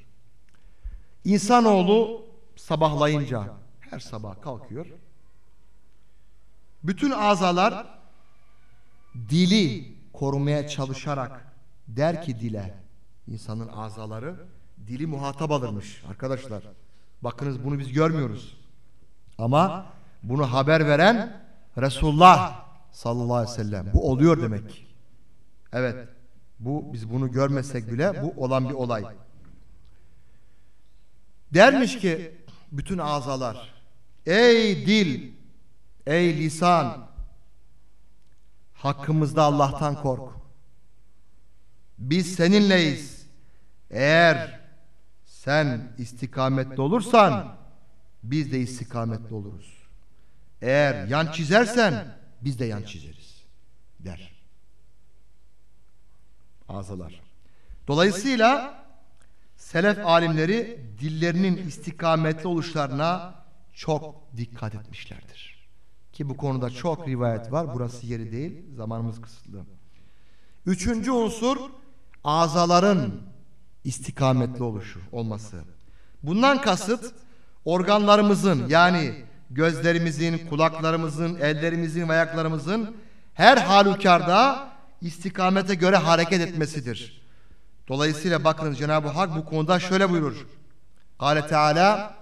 İnsanoğlu sabahlayınca her sabah kalkıyor. Bütün azalar dili korumaya çalışarak Der ki dile insanın azaları dili muhatap alırmış arkadaşlar. Bakınız bunu biz görmüyoruz. Ama bunu haber veren Resulullah sallallahu aleyhi ve sellem. Bu oluyor demek. Evet. Bu biz bunu görmesek bile bu olan bir olay. Dermiş ki bütün azalar ey dil ey lisan hakkımızda Allah'tan kork. Biz seninleyiz. Eğer sen istikametli olursan biz de istikametli oluruz. Eğer yan çizersen biz de yan çizeriz der. Ağzalar. Dolayısıyla selef alimleri dillerinin istikametli oluşlarına çok dikkat etmişlerdir. Ki bu konuda çok rivayet var. Burası yeri değil. Zamanımız kısıtlı. Üçüncü unsur azaların istikametli oluşu olması. Bundan kasıt organlarımızın yani gözlerimizin, kulaklarımızın, ellerimizin ve ayaklarımızın her halükarda istikamete göre hareket etmesidir. Dolayısıyla bakın Cenab-ı Hak bu konuda şöyle buyurur. Kale Teala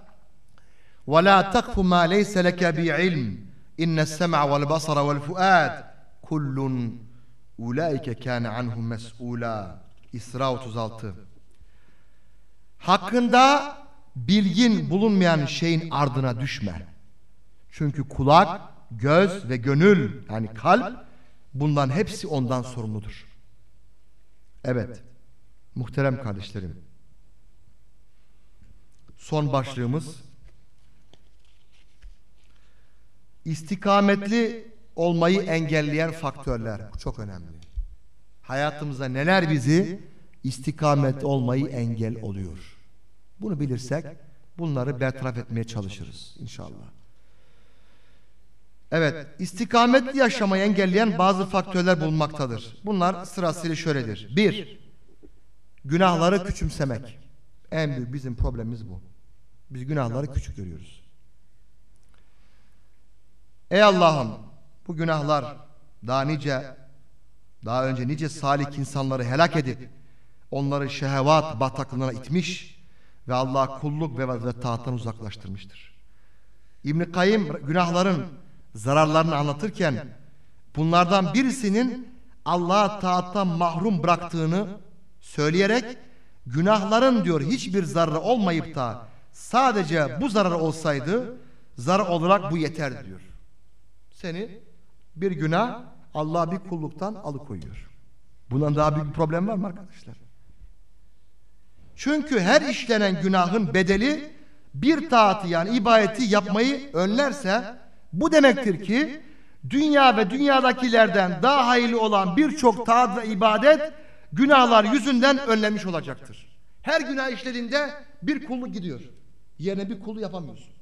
وَلَا تَقْفُ مَا لَيْسَ لَكَ بِعِلْمٍ İnne sema vel basara vel fuad kullun ulaike kâne anhum mes'ûlâ. İsra 36. Hakkında bilgin bulunmayan şeyin ardına düşme. Çünkü kulak, göz ve gönül yani kalp bundan hepsi ondan sorumludur. Evet. Muhterem kardeşlerim. Son başlığımız istikametli olmayı engelleyen faktörler. Çok önemli. Hayatımızda neler bizi istikamet olmayı engel oluyor. Bunu bilirsek bunları bertaraf etmeye çalışırız inşallah. Evet, istikametli yaşamayı engelleyen bazı faktörler bulunmaktadır. Bunlar sırasıyla şöyledir. Bir, günahları küçümsemek. En büyük bizim problemimiz bu. Biz günahları küçük görüyoruz. Ey Allah'ım bu günahlar daha nice daha önce nice salih insanları helak edip onları şehvat bataklığına itmiş ve Allah kulluk ve taattan uzaklaştırmıştır. İbn Kayyim günahların zararlarını anlatırken bunlardan birisinin Allah'a taattan mahrum bıraktığını söyleyerek günahların diyor hiçbir zararı olmayıp da sadece bu zararı olsaydı zarar olarak bu yeter diyor. Seni bir günah Allah bir kulluktan alıkoyuyor. Bundan daha büyük bir problem var mı arkadaşlar? Çünkü her işlenen günahın bedeli bir taatı yani ibadeti yapmayı önlerse bu demektir ki dünya ve dünyadakilerden daha hayırlı olan birçok taat ve ibadet günahlar yüzünden önlenmiş olacaktır. Her günah işlediğinde bir kulluk gidiyor. Yerine bir kulluğu yapamıyorsun.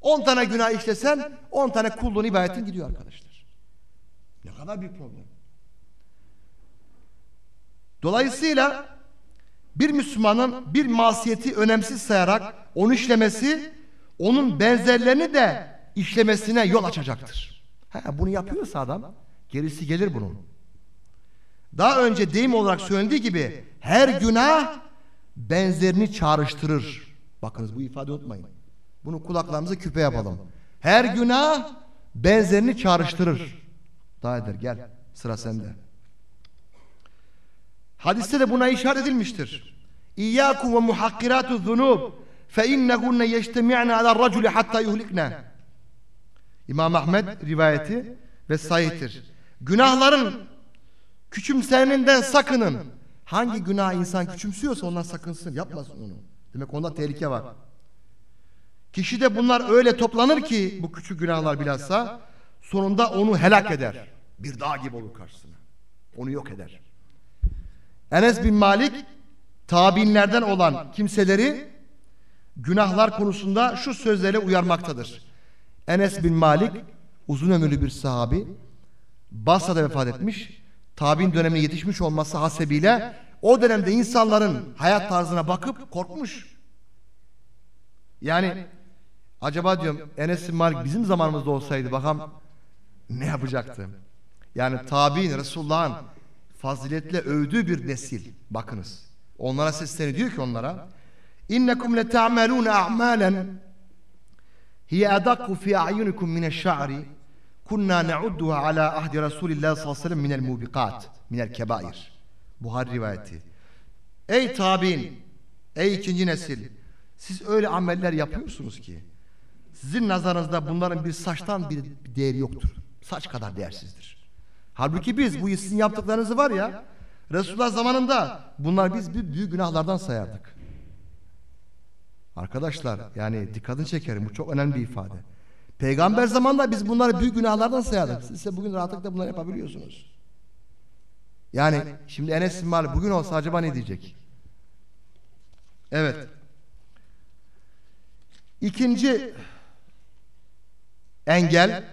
10 tane günah işlesen 10 tane kulluğun ibadetin gidiyor arkadaşlar. Ne kadar büyük problem. Dolayısıyla bir Müslümanın bir masiyeti önemsiz sayarak onu işlemesi onun benzerlerini de işlemesine yol açacaktır. Ha, bunu yapıyorsa adam gerisi gelir bunun. Daha önce deyim olarak söylendiği gibi her günah benzerini çağrıştırır. Bakınız bu ifade unutmayın. Bunu kulaklarımıza küpe yapalım. Her günah benzerini çağrıştırır. Daha eder gel sıra sende. Hadiste de buna işaret edilmiştir. İyyâkum ve muhakkirâtu zunub fe innehunne yeştemi'ne ala raculi hatta yuhlikne. İmam Ahmed rivayeti ve sahihtir. Günahların küçümseninden sakının. Hangi günah insan küçümsüyorsa ondan sakınsın. Yapmasın onu. Demek onda tehlike var. Kişi de bunlar öyle toplanır ki bu küçük günahlar bilhassa sonunda onu helak eder. Bir dağ gibi olur karşısına. Onu yok eder. Enes bin Malik tabinlerden olan kimseleri günahlar konusunda şu sözlere uyarmaktadır. Enes bin Malik uzun ömürlü bir sahabi Basra'da vefat etmiş. Tabin dönemine yetişmiş olması hasebiyle o dönemde insanların hayat tarzına bakıp korkmuş. Yani acaba diyorum Enes Malik bizim zamanımızda olsaydı bakalım ne yapacaktı? Yani tabi'in Resulullah'ın faziletle övdüğü bir nesil. Bakınız. Onlara sesleniyor diyor ki onlara İnnekum le ta'melun a'malen hiye adakku fi a'yunikum mine şa'ri kunna ne'udduha ala ahdi Resulillah sallallahu aleyhi ve sellem minel mubikat minel kebair. Buhari rivayeti. Ey tabi'in ey ikinci nesil siz öyle ameller yapıyorsunuz ki sizin nazarınızda bunların bir saçtan bir değeri yoktur. Saç kadar değersizdir. Halbuki biz bu sizin yaptıklarınızı var ya Resulullah zamanında bunlar biz bir büyük günahlardan sayardık. Arkadaşlar yani dikkatini çekerim bu çok önemli bir ifade. Peygamber zamanında biz bunları büyük günahlardan sayardık. Siz ise bugün rahatlıkla bunları yapabiliyorsunuz. Yani şimdi Enes bin Malik bugün olsa acaba ne diyecek? Evet. İkinci engel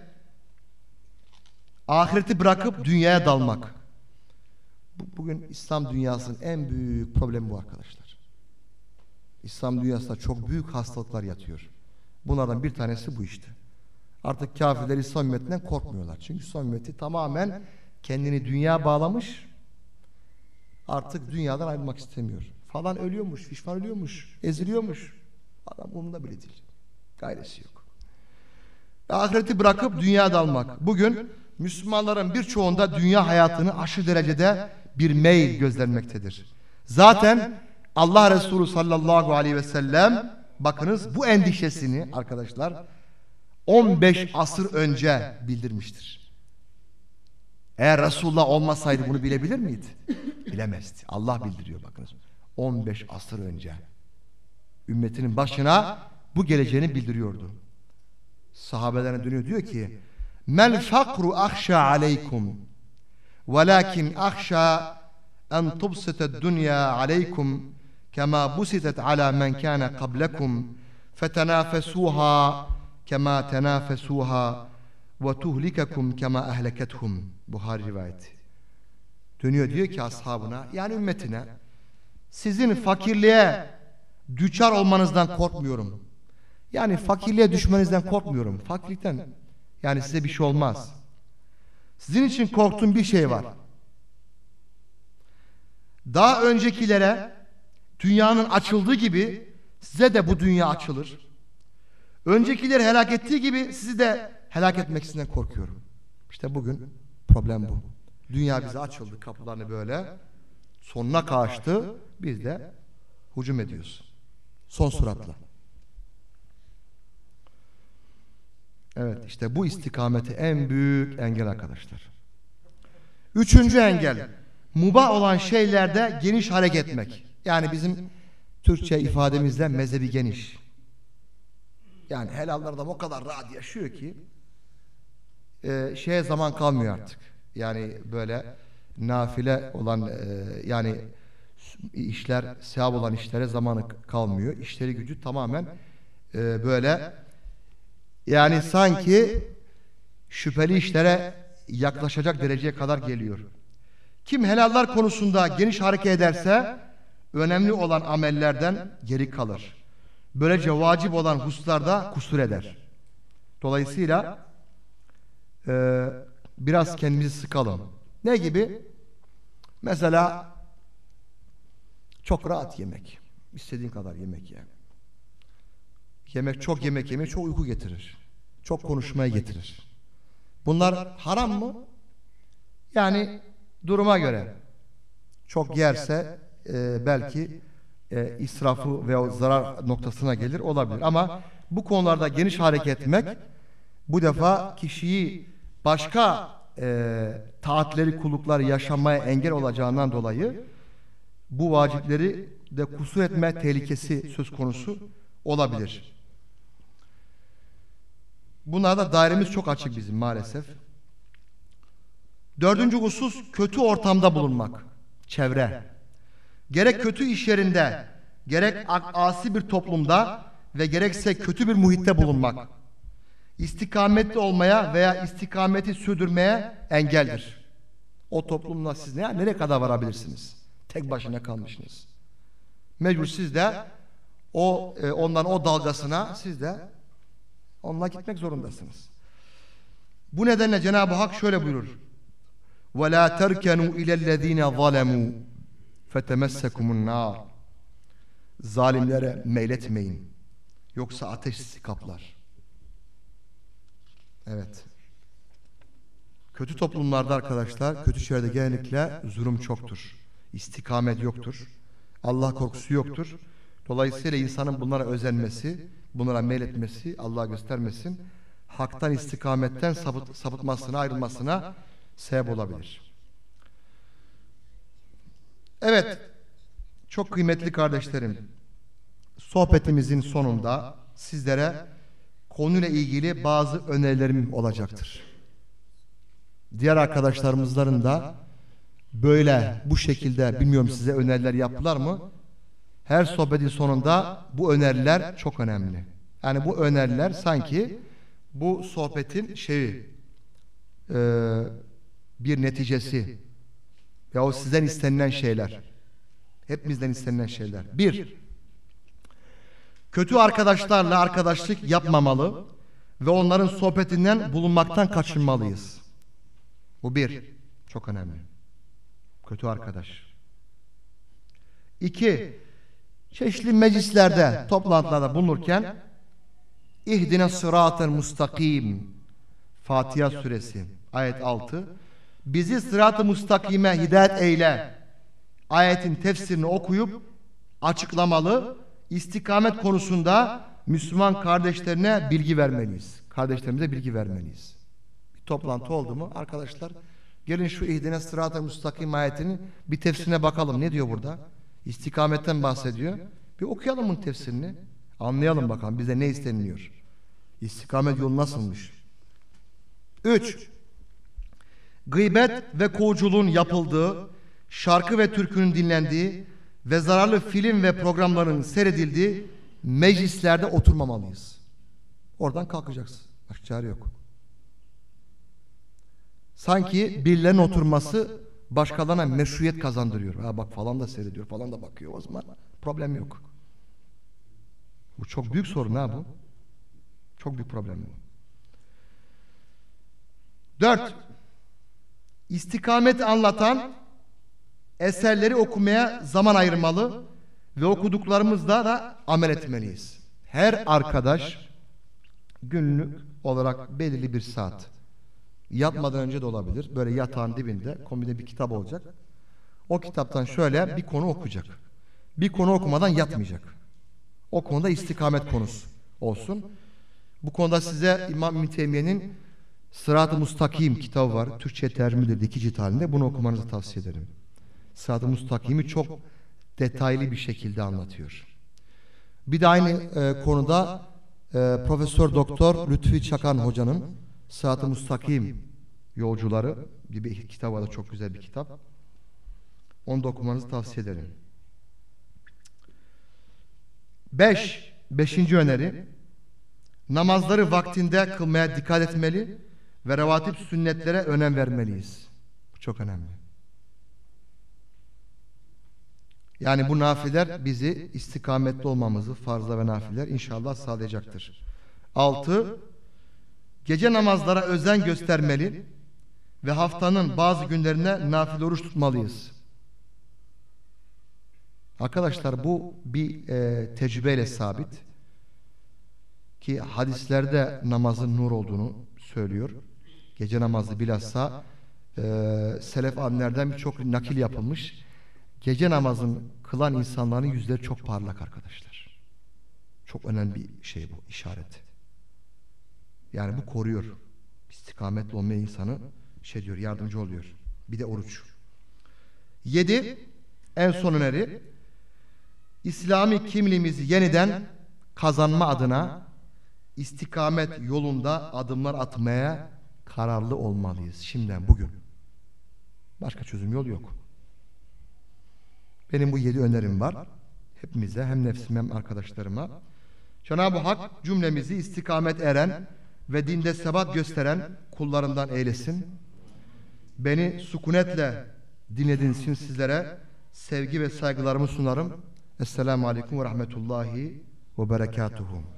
ahireti bırakıp dünyaya dalmak. Bugün İslam dünyasının en büyük problemi bu arkadaşlar. İslam dünyasında çok büyük hastalıklar yatıyor. Bunlardan bir tanesi bu işte. Artık kafirler İslam ümmetinden korkmuyorlar. Çünkü İslam ümmeti tamamen kendini dünya bağlamış. Artık dünyadan ayrılmak istemiyor. Falan ölüyormuş, fişman ölüyormuş, eziliyormuş. Adam umurunda bile değil. Gayresi yok. Ahireti bırakıp dünya dalmak. Bugün Müslümanların birçoğunda dünya hayatını aşırı derecede bir meyil gözlenmektedir. Zaten Allah Resulü sallallahu aleyhi ve sellem bakınız bu endişesini arkadaşlar 15 asır önce bildirmiştir. Eğer Resulullah olmasaydı bunu bilebilir miydi? Bilemezdi. Allah bildiriyor bakınız. 15 asır önce ümmetinin başına bu geleceğini bildiriyordu. Sahabelerine dönüyor diyor ki Mel fakru ahşa aleykum velakin ahşa en tubsite dünya aleykum kema busitet ala men kana qablakum fetenafesuha kema tenafesuha ve tuhlikekum kema ehlekethum Buhari rivayeti. Dönüyor diyor ki ashabına yani ümmetine sizin fakirliğe düçar olmanızdan korkmuyorum. Yani fakirliğe düşmenizden korkmuyorum. Fakirlikten yani size bir şey olmaz. Sizin için korktuğum bir şey var. Daha öncekilere dünyanın açıldığı gibi size de bu dünya açılır. Öncekileri helak ettiği gibi sizi de helak etmek korkuyorum. İşte bugün problem bu. Dünya bize açıldı kapılarını böyle. Sonuna karşıtı biz de hücum ediyoruz. Son suratla. Evet işte bu istikameti en büyük engel arkadaşlar. Üçüncü engel mubah olan şeylerde geniş hareket etmek. Yani bizim Türkçe ifademizle mezhebi geniş. Yani helallarda o kadar rahat yaşıyor ki e, şeye zaman kalmıyor artık. Yani böyle nafile olan e, yani işler sevap olan işlere zamanı kalmıyor. İşleri gücü tamamen e, böyle yani sanki şüpheli işlere yaklaşacak dereceye kadar geliyor. Kim helallar konusunda geniş hareket ederse önemli olan amellerden geri kalır. Böylece vacip olan hususlarda kusur eder. Dolayısıyla e, biraz kendimizi sıkalım. Ne gibi? Mesela çok rahat yemek. İstediğin kadar yemek ye. Yemek çok yemek yemek çok uyku getirir. Çok konuşmaya getirir. Bunlar haram mı? Yani duruma göre çok yerse e, belki e, israfı veya zarar noktasına gelir olabilir. Ama bu konularda geniş hareket etmek bu defa kişiyi başka e, taatleri, kullukları yaşamaya engel olacağından dolayı bu vacipleri de kusur etme tehlikesi söz konusu olabilir. Bunlarda dairemiz çok açık bizim maalesef. Dördüncü husus kötü ortamda bulunmak. Çevre. Gerek kötü iş yerinde, gerek asi bir toplumda ve gerekse kötü bir muhitte bulunmak. İstikametli olmaya veya istikameti sürdürmeye engeldir. O toplumla siz ne, nereye kadar varabilirsiniz? Tek başına kalmışsınız. Mecbur siz de o e, ondan o dalgasına siz de onunla gitmek zorundasınız. Bu nedenle Cenab-ı Hak şöyle buyurur. وَلَا تَرْكَنُوا اِلَى الَّذ۪ينَ ظَلَمُوا فَتَمَسَّكُمُ النَّارِ Zalimlere meyletmeyin. Yoksa ateş sizi kaplar. Evet. Kötü toplumlarda arkadaşlar, kötü çevrede genellikle zulüm çoktur. İstikamet yoktur. Allah korkusu yoktur. Dolayısıyla insanın bunlara özenmesi, bunlara meyletmesi, Allah göstermesin, haktan istikametten sapıt, sapıtmasına, ayrılmasına sebep olabilir. Evet, çok kıymetli kardeşlerim, sohbetimizin sonunda sizlere konuyla ilgili bazı önerilerim olacaktır. Diğer arkadaşlarımızların da böyle bu şekilde bilmiyorum size öneriler yaptılar mı? Her sohbetin sonunda bu öneriler çok önemli. Yani bu öneriler sanki bu sohbetin şeyi e, bir neticesi ya o sizden istenilen şeyler. Hepimizden istenilen şeyler. Bir, kötü arkadaşlarla arkadaşlık yapmamalı ve onların sohbetinden bulunmaktan kaçınmalıyız. Bu bir, çok önemli. Kötü arkadaş. İki, çeşitli meclislerde, toplantılarda bulunurken İhdine sıratın mustakim Fatiha suresi ayet 6 bizi sırat-ı mustakime hidayet eyle ayetin tefsirini okuyup açıklamalı istikamet konusunda Müslüman kardeşlerine bilgi vermeliyiz. Kardeşlerimize bilgi vermeliyiz. Bir toplantı oldu mu arkadaşlar gelin şu ihdine sırat-ı mustakim ayetinin bir tefsirine bakalım. Ne diyor burada? İstikametten bahsediyor. Bir okuyalım bunun tefsirini. Anlayalım bakalım bize ne isteniliyor. İstikamet yolu nasılmış? 3. Gıybet ve kovuculuğun yapıldığı, şarkı ve türkünün dinlendiği ve zararlı film ve programların seyredildiği meclislerde oturmamalıyız. Oradan kalkacaksın. Başka çare yok. Sanki birilerinin oturması başkalarına meşruiyet kazandırıyor. Ha bak falan da seyrediyor, falan da bakıyor o zaman problem yok. Bu çok büyük sorun ha bu. Çok büyük problem bu. Dört, istikamet anlatan eserleri okumaya zaman ayırmalı ve okuduklarımızda da amel etmeliyiz. Her arkadaş günlük olarak belirli bir saat yatmadan önce de olabilir. Böyle yatağın dibinde kombine bir kitap olacak. O kitaptan şöyle bir konu okuyacak. Bir konu okumadan yatmayacak. O konuda istikamet konusu olsun. Bu konuda size İmam İbn Teymiye'nin Sırat-ı Mustakim kitabı var. Türkçe tercümedir iki cilt halinde. Bunu okumanızı tavsiye ederim. Sırat-ı Mustakim'i çok detaylı bir şekilde anlatıyor. Bir de aynı e, konuda e, Profesör Doktor Lütfi Çakan hocanın Sırat-ı Mustakim Yolcuları gibi bir kitap var da çok güzel bir kitap. Onu da okumanızı tavsiye ederim. Beş, beşinci öneri. Namazları vaktinde kılmaya dikkat etmeli ve revatip sünnetlere önem vermeliyiz. Bu çok önemli. Yani bu nafiler bizi istikametli olmamızı, farzla ve nafiler inşallah sağlayacaktır. Altı, gece namazlara özen göstermeli ve haftanın bazı günlerine nafile oruç tutmalıyız. Arkadaşlar bu bir e, tecrübeyle sabit ki hadislerde namazın nur olduğunu söylüyor. Gece namazı bilhassa e, selef alimlerden birçok nakil yapılmış. Gece namazın kılan insanların yüzleri çok parlak arkadaşlar. Çok önemli bir şey bu işaret. Yani bu koruyor. İstikametli olmaya insanı şey diyor yardımcı oluyor. Bir de oruç. Yedi en son öneri İslami kimliğimizi yeniden kazanma adına istikamet yolunda adımlar atmaya kararlı olmalıyız şimdiden bugün. Başka çözüm yol yok. Benim bu yedi önerim var. Hepimize hem nefsime hem arkadaşlarıma. Cenab-ı Hak cümlemizi istikamet eren ve dinde sebat gösteren kullarından eylesin. Beni sukunetle dinlediğiniz için sizlere sevgi ve saygılarımı sunarım. Esselamu Aleyküm ve Rahmetullahi ve Berekatuhu.